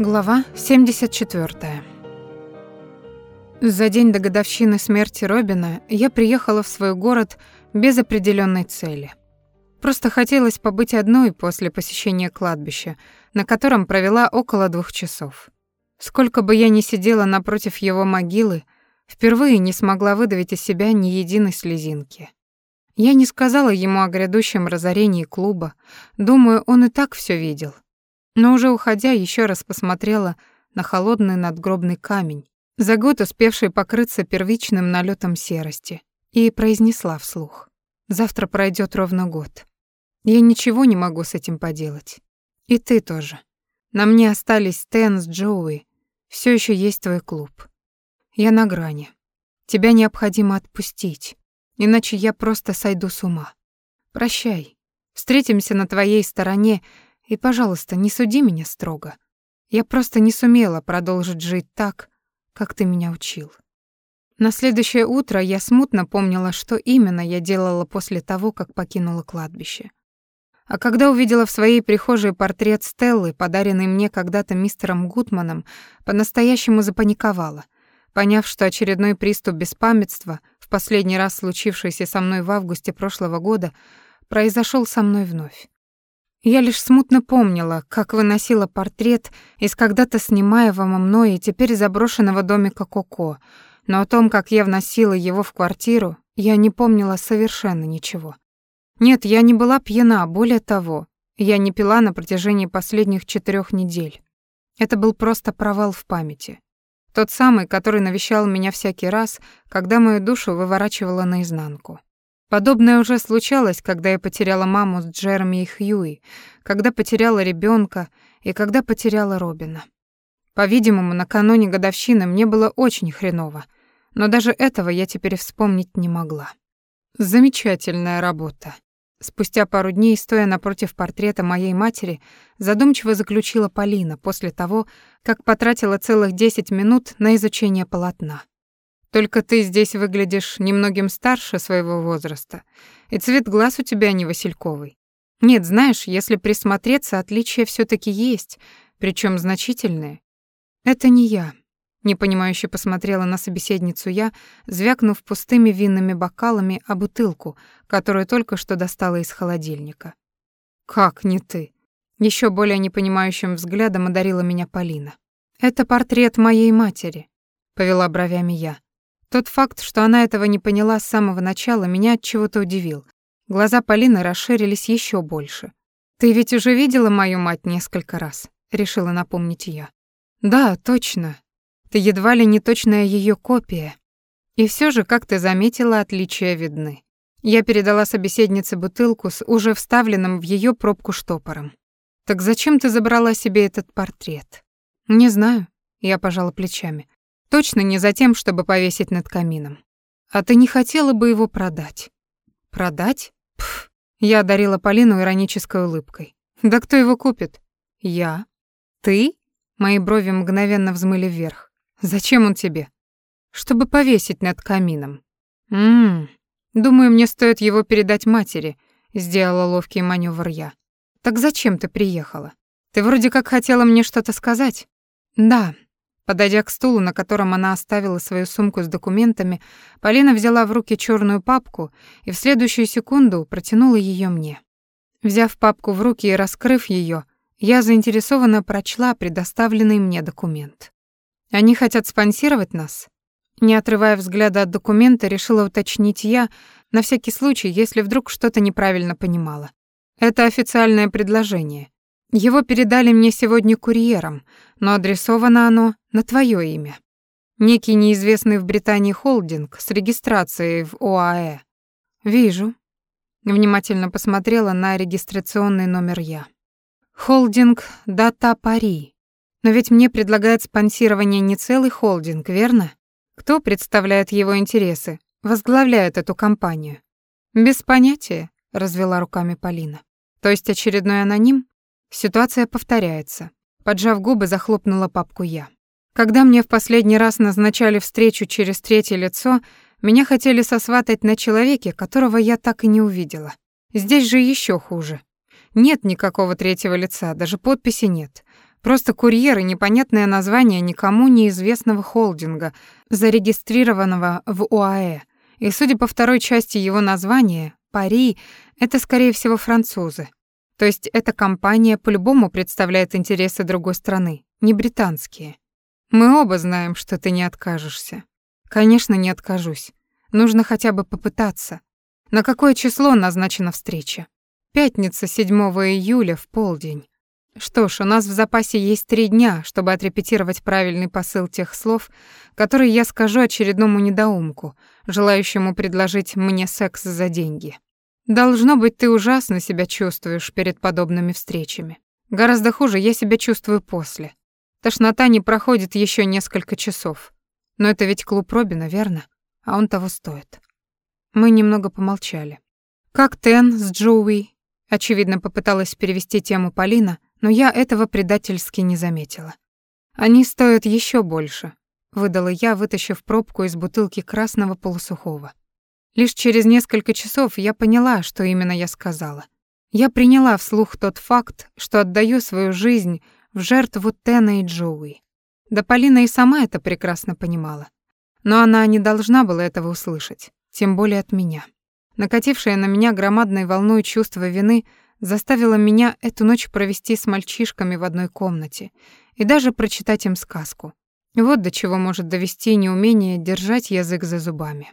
Глава 74. За день до годовщины смерти Робина я приехала в свой город без определенной цели. Просто хотелось побыть одной после посещения кладбища, на котором провела около двух часов. Сколько бы я ни сидела напротив его могилы, впервые не смогла выдавить из себя ни единой слезинки. Я не сказала ему о грядущем разорении клуба, думаю, он и так все видел — но уже уходя, еще раз посмотрела на холодный надгробный камень, за год успевший покрыться первичным налетом серости, и произнесла вслух. «Завтра пройдет ровно год. Я ничего не могу с этим поделать. И ты тоже. На мне остались Стэн с Джоуи. Все еще есть твой клуб. Я на грани. Тебя необходимо отпустить, иначе я просто сойду с ума. Прощай. Встретимся на твоей стороне и, пожалуйста, не суди меня строго. Я просто не сумела продолжить жить так, как ты меня учил. На следующее утро я смутно помнила, что именно я делала после того, как покинула кладбище. А когда увидела в своей прихожей портрет Стеллы, подаренный мне когда-то мистером Гутманом, по-настоящему запаниковала, поняв, что очередной приступ беспамятства, в последний раз случившийся со мной в августе прошлого года, произошел со мной вновь. Я лишь смутно помнила, как выносила портрет из когда-то снимаемого мной и теперь заброшенного домика Коко, но о том, как я вносила его в квартиру, я не помнила совершенно ничего. Нет, я не была пьяна, более того, я не пила на протяжении последних четырех недель. Это был просто провал в памяти. Тот самый, который навещал меня всякий раз, когда мою душу выворачивало наизнанку. Подобное уже случалось, когда я потеряла маму с Джереми и Хьюи, когда потеряла ребенка и когда потеряла Робина. По-видимому, накануне годовщины мне было очень хреново, но даже этого я теперь вспомнить не могла. Замечательная работа. Спустя пару дней, стоя напротив портрета моей матери, задумчиво заключила Полина после того, как потратила целых 10 минут на изучение полотна. Только ты здесь выглядишь немногим старше своего возраста, и цвет глаз у тебя не васильковый. Нет, знаешь, если присмотреться, отличия все таки есть, причем значительные. Это не я. Непонимающе посмотрела на собеседницу я, звякнув пустыми винными бокалами о бутылку, которую только что достала из холодильника. «Как не ты?» Еще более непонимающим взглядом одарила меня Полина. «Это портрет моей матери», — повела бровями я. Тот факт, что она этого не поняла с самого начала, меня от чего-то удивил. Глаза Полины расширились еще больше. «Ты ведь уже видела мою мать несколько раз», — решила напомнить я. «Да, точно. Ты едва ли не точная ее копия. И все же, как ты заметила, отличия видны». Я передала собеседнице бутылку с уже вставленным в ее пробку штопором. «Так зачем ты забрала себе этот портрет?» «Не знаю», — я пожала плечами. Точно не за тем, чтобы повесить над камином. А ты не хотела бы его продать? Продать? Пф. Я одарила Полину иронической улыбкой. Да кто его купит? Я. Ты? Мои брови мгновенно взмыли вверх. Зачем он тебе? Чтобы повесить над камином. Мм. Думаю, мне стоит его передать матери, сделала ловкий маневр я. Так зачем ты приехала? Ты вроде как хотела мне что-то сказать. Да, Подойдя к стулу, на котором она оставила свою сумку с документами, Полина взяла в руки черную папку и в следующую секунду протянула ее мне. Взяв папку в руки и раскрыв ее, я заинтересованно прочла предоставленный мне документ. Они хотят спонсировать нас? Не отрывая взгляда от документа, решила уточнить я, на всякий случай, если вдруг что-то неправильно понимала. Это официальное предложение. Его передали мне сегодня курьером, но адресовано оно на твое имя. Некий неизвестный в Британии холдинг с регистрацией в ОАЭ. Вижу. Внимательно посмотрела на регистрационный номер я. Холдинг Дата Пари. Но ведь мне предлагает спонсирование не целый холдинг, верно? Кто представляет его интересы, возглавляет эту компанию? Без понятия, развела руками Полина. То есть очередной аноним? Ситуация повторяется. Поджав губы, захлопнула папку я. Когда мне в последний раз назначали встречу через третье лицо, меня хотели сосватать на человеке, которого я так и не увидела. Здесь же еще хуже. Нет никакого третьего лица, даже подписи нет. Просто курьер и непонятное название никому неизвестного холдинга, зарегистрированного в УАЭ. И судя по второй части его названия, Пари — это, скорее всего, французы. То есть эта компания по-любому представляет интересы другой страны, не британские. Мы оба знаем, что ты не откажешься. Конечно, не откажусь. Нужно хотя бы попытаться. На какое число назначена встреча? Пятница, 7 июля, в полдень. Что ж, у нас в запасе есть три дня, чтобы отрепетировать правильный посыл тех слов, которые я скажу очередному недоумку, желающему предложить мне секс за деньги. Должно быть, ты ужасно себя чувствуешь перед подобными встречами. Гораздо хуже я себя чувствую после. Тошнота не проходит еще несколько часов. Но это ведь клуб Робина, верно? А он того стоит. Мы немного помолчали. Как Тен с Джоуи? Очевидно, попыталась перевести тему Полина, но я этого предательски не заметила. Они стоят еще больше, выдала я, вытащив пробку из бутылки красного полусухого. Лишь через несколько часов я поняла, что именно я сказала. Я приняла вслух тот факт, что отдаю свою жизнь в жертву Тена и Джоуи. Да Полина и сама это прекрасно понимала. Но она не должна была этого услышать, тем более от меня. Накатившее на меня громадной волной чувство вины заставило меня эту ночь провести с мальчишками в одной комнате и даже прочитать им сказку. Вот до чего может довести неумение держать язык за зубами.